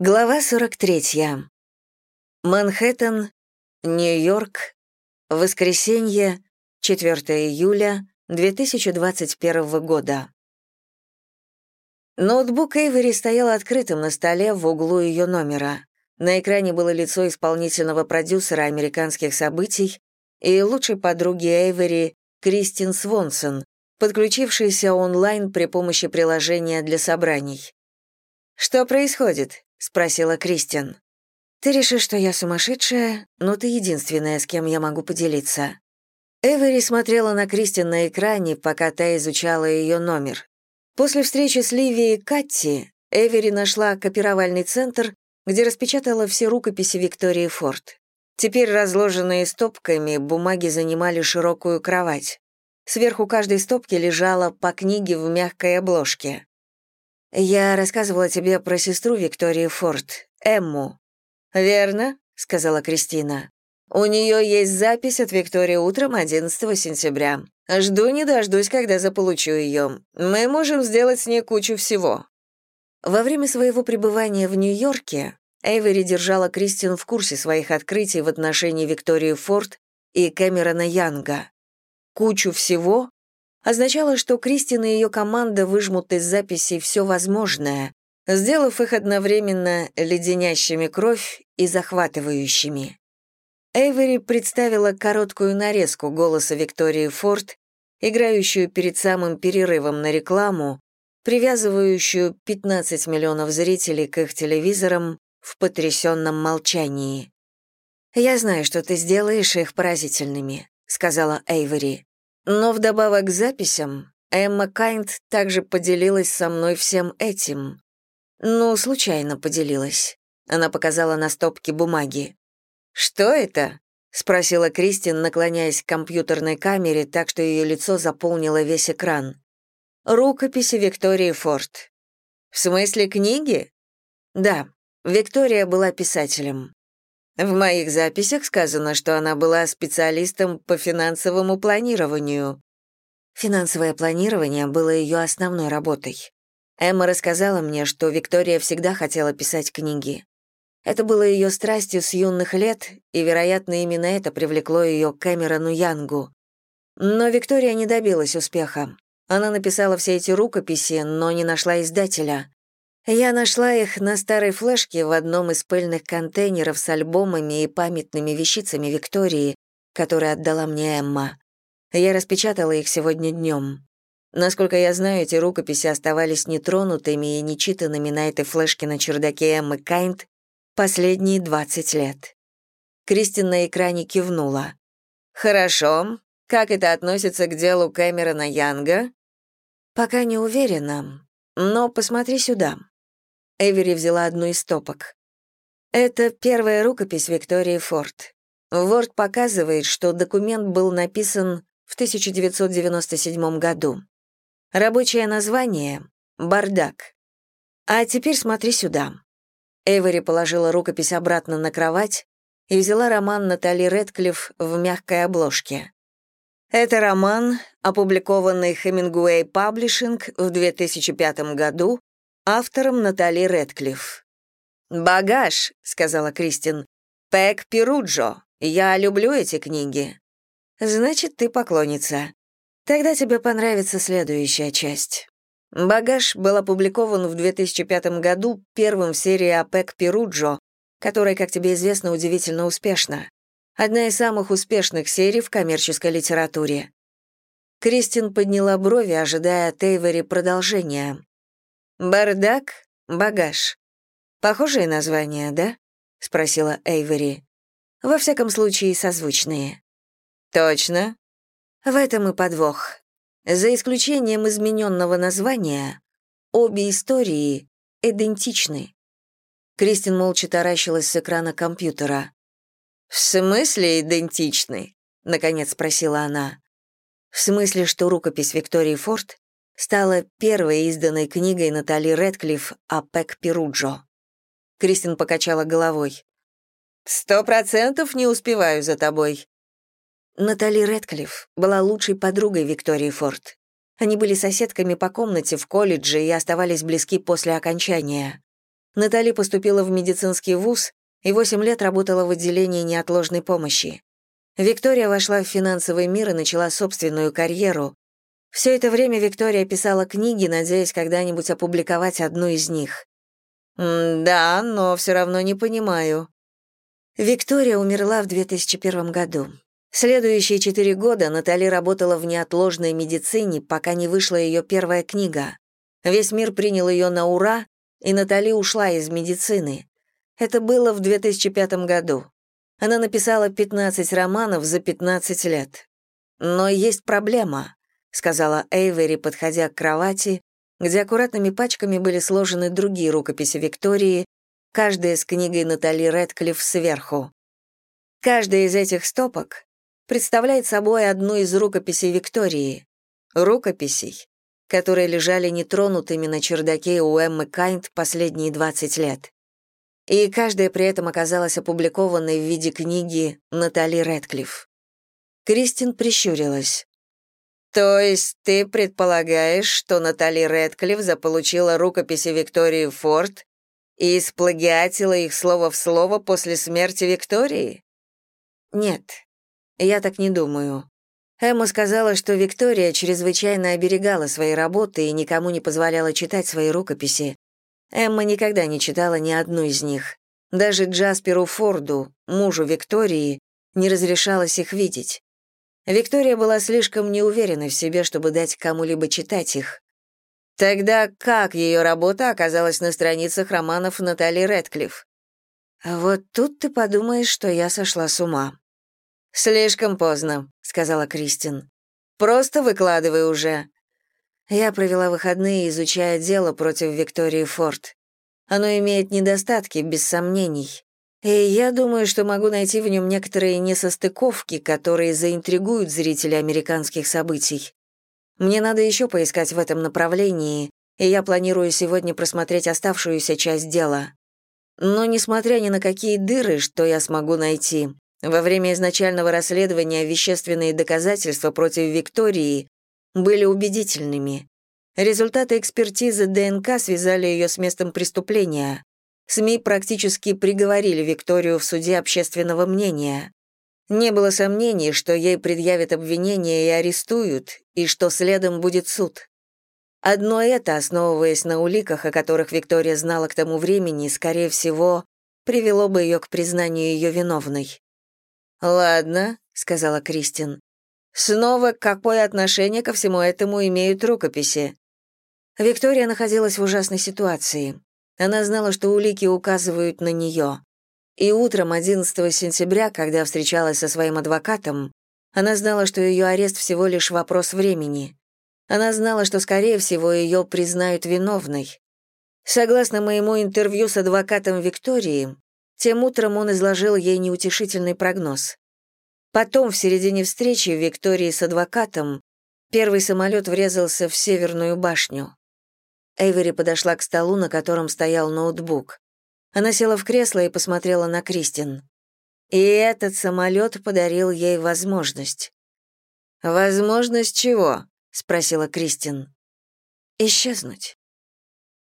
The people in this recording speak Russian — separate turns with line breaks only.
Глава 43. Манхэттен, Нью-Йорк, воскресенье, 4 июля 2021 года. Ноутбук Эйвери стоял открытым на столе в углу ее номера. На экране было лицо исполнительного продюсера американских событий и лучшей подруги Эйвери Кристин Свонсон, подключившейся онлайн при помощи приложения для собраний. «Что происходит?» — спросила Кристин. «Ты решишь, что я сумасшедшая, но ты единственная, с кем я могу поделиться». Эвери смотрела на Кристин на экране, пока та изучала ее номер. После встречи с Ливией и Катти Эвери нашла копировальный центр, где распечатала все рукописи Виктории Форд. Теперь разложенные стопками, бумаги занимали широкую кровать. Сверху каждой стопки лежала по книге в мягкой обложке. «Я рассказывала тебе про сестру Виктории Форд, Эмму». «Верно», — сказала Кристина. «У нее есть запись от Виктории утром 11 сентября. Жду не дождусь, когда заполучу ее. Мы можем сделать с ней кучу всего». Во время своего пребывания в Нью-Йорке Эйвери держала Кристин в курсе своих открытий в отношении Виктории Форд и Кэмерона Янга. Кучу всего означало, что Кристина и ее команда выжмут из записей все возможное, сделав их одновременно леденящими кровь и захватывающими. Эйвери представила короткую нарезку голоса Виктории Форд, играющую перед самым перерывом на рекламу, привязывающую 15 миллионов зрителей к их телевизорам в потрясенном молчании. «Я знаю, что ты сделаешь их поразительными», — сказала Эйвери. Но вдобавок к записям, Эмма Кайнд также поделилась со мной всем этим. Ну, случайно поделилась. Она показала на стопке бумаги. «Что это?» — спросила Кристин, наклоняясь к компьютерной камере так, что ее лицо заполнило весь экран. «Рукописи Виктории Форд». «В смысле книги?» «Да, Виктория была писателем. В моих записях сказано, что она была специалистом по финансовому планированию. Финансовое планирование было ее основной работой. Эмма рассказала мне, что Виктория всегда хотела писать книги. Это было ее страстью с юных лет, и, вероятно, именно это привлекло ее к Кэмерону Янгу. Но Виктория не добилась успеха. Она написала все эти рукописи, но не нашла издателя. Я нашла их на старой флешке в одном из пыльных контейнеров с альбомами и памятными вещицами Виктории, которые отдала мне Эмма. Я распечатала их сегодня днем. Насколько я знаю, эти рукописи оставались нетронутыми и нечитанными на этой флешке на чердаке Эммы Кайнд последние 20 лет. Кристин на экране кивнула. «Хорошо. Как это относится к делу Кэмерона Янга?» «Пока не уверена. Но посмотри сюда». Эвери взяла одну из стопок. Это первая рукопись Виктории Форд. Ворд показывает, что документ был написан в 1997 году. Рабочее название — «Бардак». А теперь смотри сюда. Эвери положила рукопись обратно на кровать и взяла роман Натали Редклифф в мягкой обложке. Это роман, опубликованный Хемингуэй Паблишинг в 2005 году автором Натали Редклифф. «Багаж», — сказала Кристин. «Пэк Перуджо. Я люблю эти книги». «Значит, ты поклонница. Тогда тебе понравится следующая часть». «Багаж» был опубликован в 2005 году первым в серии «Апек Перуджо», которая, как тебе известно, удивительно успешна. Одна из самых успешных серий в коммерческой литературе. Кристин подняла брови, ожидая от Эйвери продолжения. «Бардак, багаж. Похожие названия, да?» — спросила Эйвери. «Во всяком случае, созвучные». «Точно?» В этом и подвох. За исключением измененного названия, обе истории идентичны. Кристин молча таращилась с экрана компьютера. «В смысле идентичны?» — наконец спросила она. «В смысле, что рукопись Виктории Форд стала первой изданной книгой Натали Редклифф о Пэк Перуджо. Кристин покачала головой. «Сто процентов не успеваю за тобой». Натали Редклифф была лучшей подругой Виктории Форд. Они были соседками по комнате в колледже и оставались близки после окончания. Натали поступила в медицинский вуз и 8 лет работала в отделении неотложной помощи. Виктория вошла в финансовый мир и начала собственную карьеру. Все это время Виктория писала книги, надеясь когда-нибудь опубликовать одну из них. «Да, но все равно не понимаю». Виктория умерла в 2001 году. Следующие четыре года Натали работала в неотложной медицине, пока не вышла ее первая книга. Весь мир принял ее на ура, и Натали ушла из медицины. Это было в 2005 году. Она написала 15 романов за 15 лет. «Но есть проблема», — сказала Эйвери, подходя к кровати, где аккуратными пачками были сложены другие рукописи Виктории, каждая с книгой Натали Рэдклифф сверху. Каждая из этих стопок представляет собой одну из рукописей Виктории. Рукописей, которые лежали нетронутыми на чердаке у Эммы Кайнт последние 20 лет и каждая при этом оказалась опубликованной в виде книги Натали Рэдклифф. Кристин прищурилась. «То есть ты предполагаешь, что Натали Рэдклифф заполучила рукописи Виктории Форд и сплагиатила их слово в слово после смерти Виктории?» «Нет, я так не думаю. Эмма сказала, что Виктория чрезвычайно оберегала свои работы и никому не позволяла читать свои рукописи, Эмма никогда не читала ни одну из них. Даже Джасперу Форду, мужу Виктории, не разрешалось их видеть. Виктория была слишком неуверена в себе, чтобы дать кому-либо читать их. Тогда как ее работа оказалась на страницах романов Натали Рэдклифф? «Вот тут ты подумаешь, что я сошла с ума». «Слишком поздно», — сказала Кристин. «Просто выкладывай уже. Я провела выходные, изучая дело против Виктории Форд. Оно имеет недостатки, без сомнений. И я думаю, что могу найти в нем некоторые несостыковки, которые заинтригуют зрителей американских событий. Мне надо еще поискать в этом направлении, и я планирую сегодня просмотреть оставшуюся часть дела. Но несмотря ни на какие дыры, что я смогу найти, во время изначального расследования вещественные доказательства против Виктории были убедительными. Результаты экспертизы ДНК связали ее с местом преступления. СМИ практически приговорили Викторию в суде общественного мнения. Не было сомнений, что ей предъявят обвинение и арестуют, и что следом будет суд. Одно это, основываясь на уликах, о которых Виктория знала к тому времени, скорее всего, привело бы ее к признанию ее виновной. «Ладно», — сказала Кристин. Снова какое отношение ко всему этому имеют рукописи? Виктория находилась в ужасной ситуации. Она знала, что улики указывают на нее. И утром 11 сентября, когда встречалась со своим адвокатом, она знала, что ее арест всего лишь вопрос времени. Она знала, что, скорее всего, ее признают виновной. Согласно моему интервью с адвокатом Виктории, тем утром он изложил ей неутешительный прогноз. Потом, в середине встречи Виктории с адвокатом, первый самолет врезался в Северную башню. Эйвери подошла к столу, на котором стоял ноутбук. Она села в кресло и посмотрела на Кристин. И этот самолет подарил ей возможность. «Возможность чего?» — спросила Кристин. «Исчезнуть».